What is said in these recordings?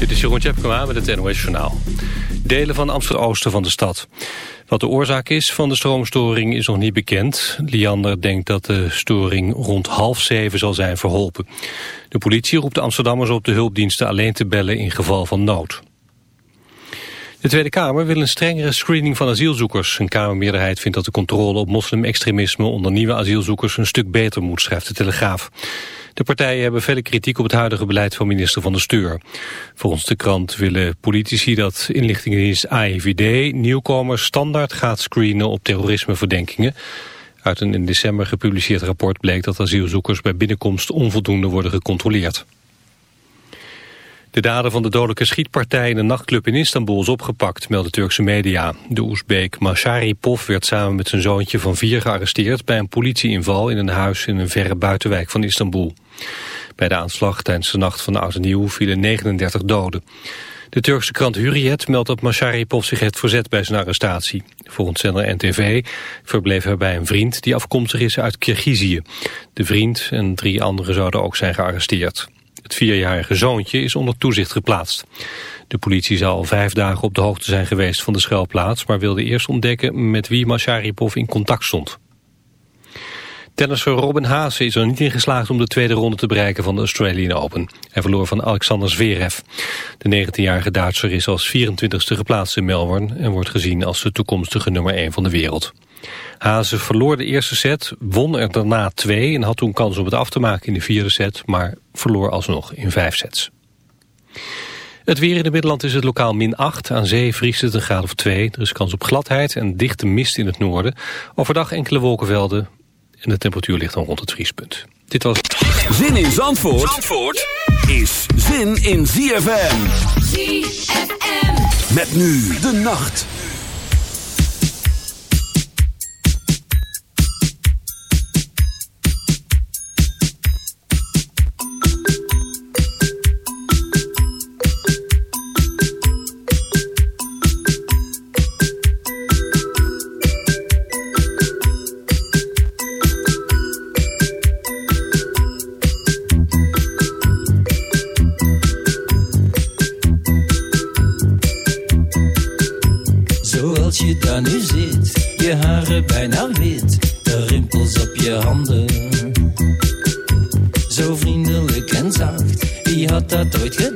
Dit is Jeroen Tjepkema met het NOS Journaal. Delen van Amsterdam-Oosten van de stad. Wat de oorzaak is van de stroomstoring is nog niet bekend. Liander denkt dat de storing rond half zeven zal zijn verholpen. De politie roept de Amsterdammers op de hulpdiensten alleen te bellen in geval van nood. De Tweede Kamer wil een strengere screening van asielzoekers. Een Kamermeerderheid vindt dat de controle op moslimextremisme onder nieuwe asielzoekers een stuk beter moet, schrijft de Telegraaf. De partijen hebben vele kritiek op het huidige beleid van minister Van der Steur. Volgens de krant willen politici dat inlichtingendienst AIVD nieuwkomers standaard gaat screenen op terrorismeverdenkingen. Uit een in december gepubliceerd rapport bleek dat asielzoekers bij binnenkomst onvoldoende worden gecontroleerd. De dader van de dodelijke schietpartij in een nachtclub in Istanbul is opgepakt, melden Turkse media. De Oezbeek Masharipov werd samen met zijn zoontje van vier gearresteerd bij een politieinval in een huis in een verre buitenwijk van Istanbul. Bij de aanslag tijdens de nacht van de Oud Nieuw vielen 39 doden. De Turkse krant Hurriyet meldt dat Masharipov zich heeft verzet bij zijn arrestatie. Volgens zender NTV verbleef hij bij een vriend die afkomstig is uit Kirgizië. De vriend en drie anderen zouden ook zijn gearresteerd. Het vierjarige zoontje is onder toezicht geplaatst. De politie zou al vijf dagen op de hoogte zijn geweest van de schuilplaats... maar wilde eerst ontdekken met wie Masharipov in contact stond. Tennisser Robin Haase is er niet in geslaagd om de tweede ronde te bereiken van de Australian Open. Hij verloor van Alexander Zverev. De 19-jarige Duitser is als 24e geplaatst in Melbourne... en wordt gezien als de toekomstige nummer 1 van de wereld. Haase verloor de eerste set, won er daarna twee... en had toen kans om het af te maken in de vierde set... maar verloor alsnog in vijf sets. Het weer in de Middelland is het lokaal min 8. Aan zee vriest het een graad of 2. Er is kans op gladheid en dichte mist in het noorden. Overdag enkele wolkenvelden en de temperatuur ligt dan rond het vriespunt. Dit was... Zin in Zandvoort, Zandvoort is zin in ZFM. ZFM. Met nu de nacht. dat?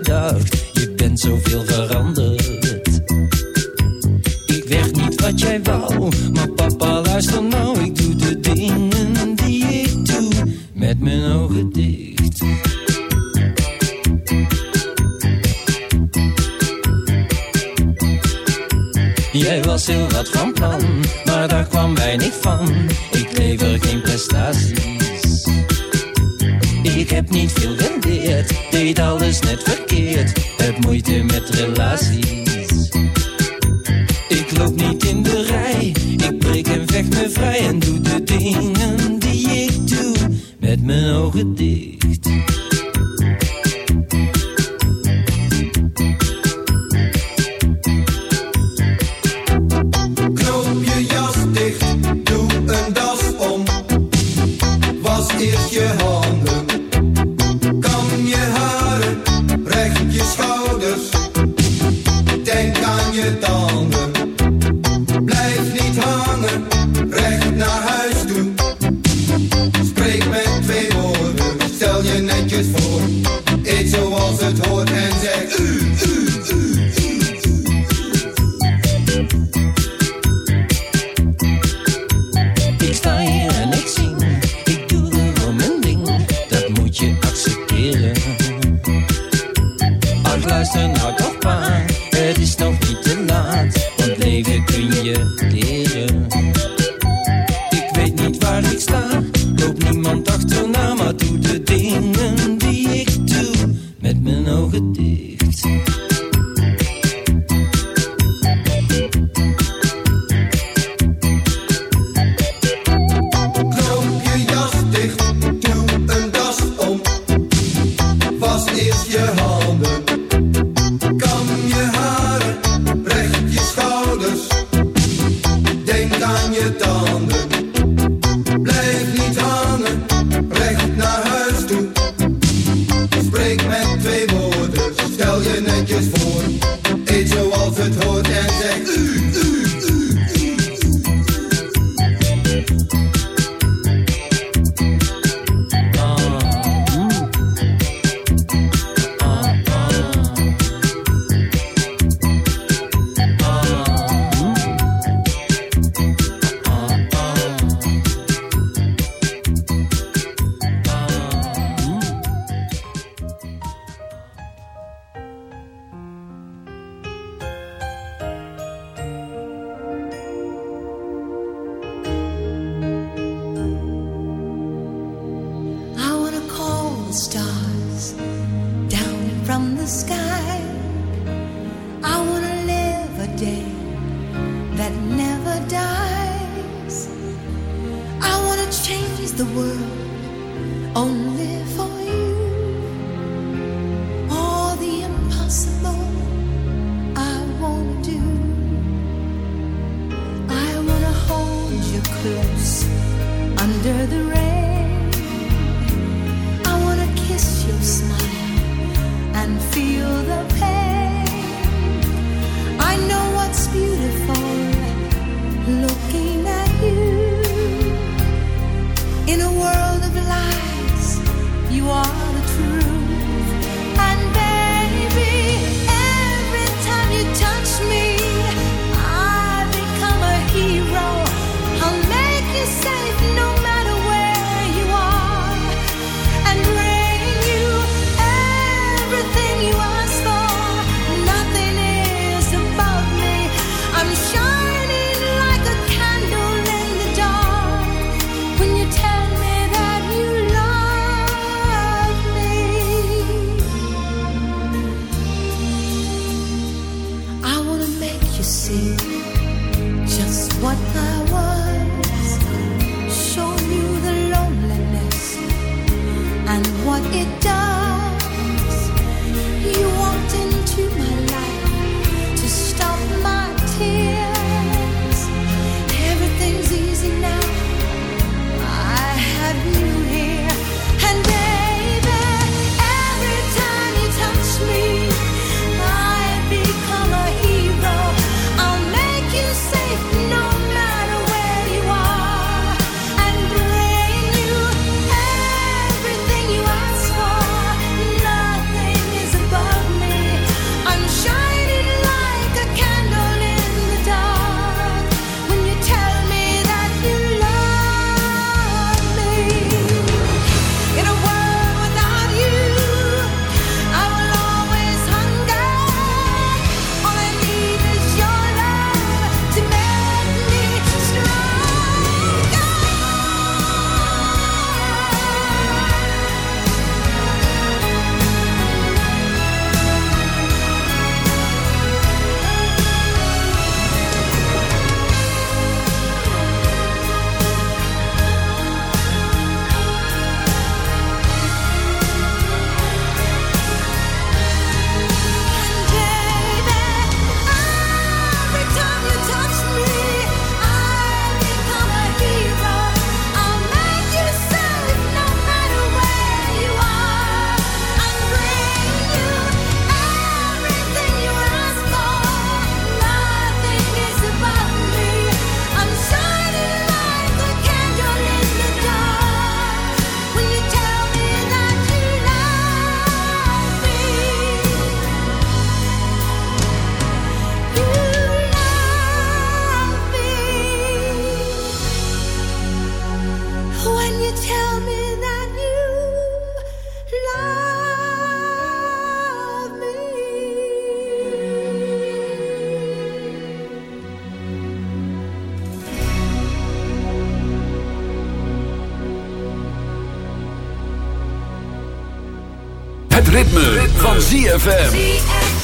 Ritme, van ZFM.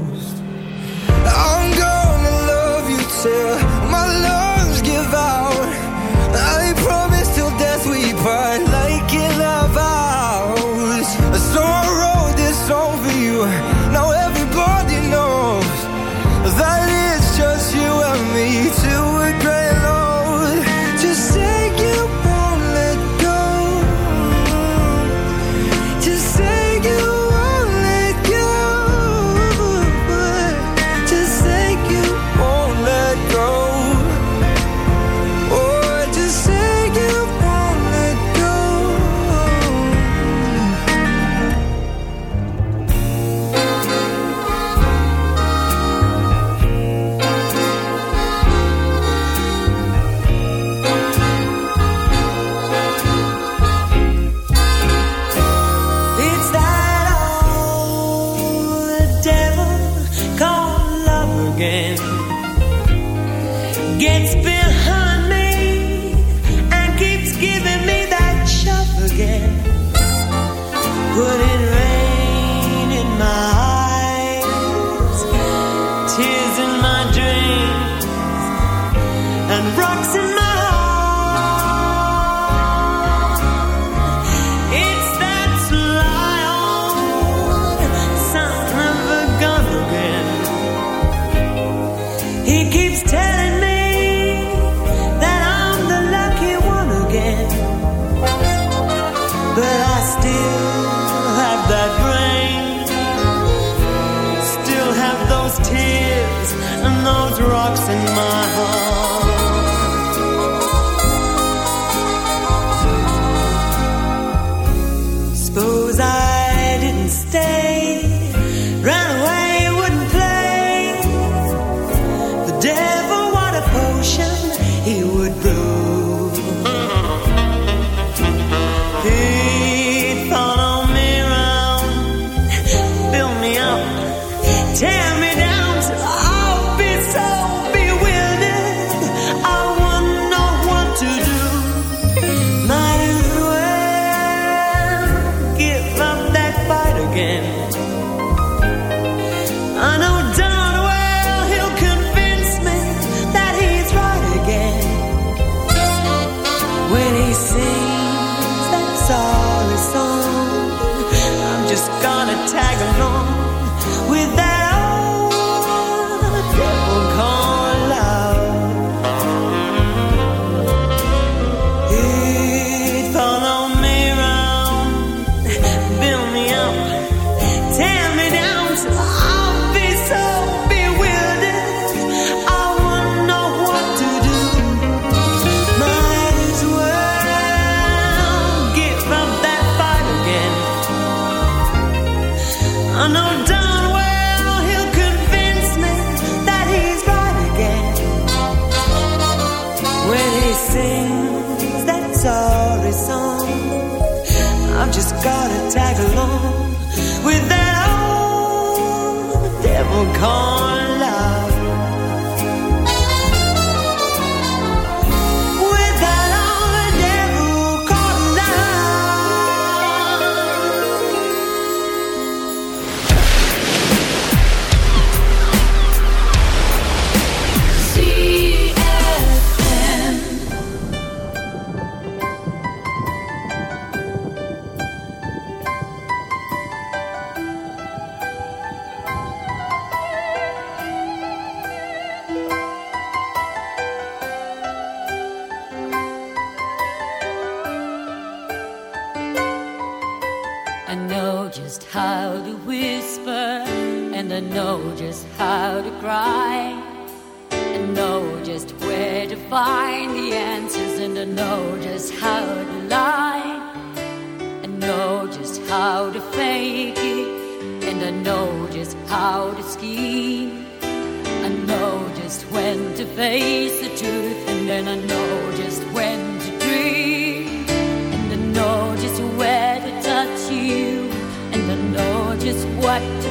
What to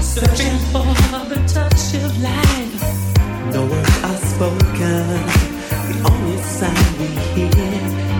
searching for the touch of light. No words are spoken, the only sound we hear.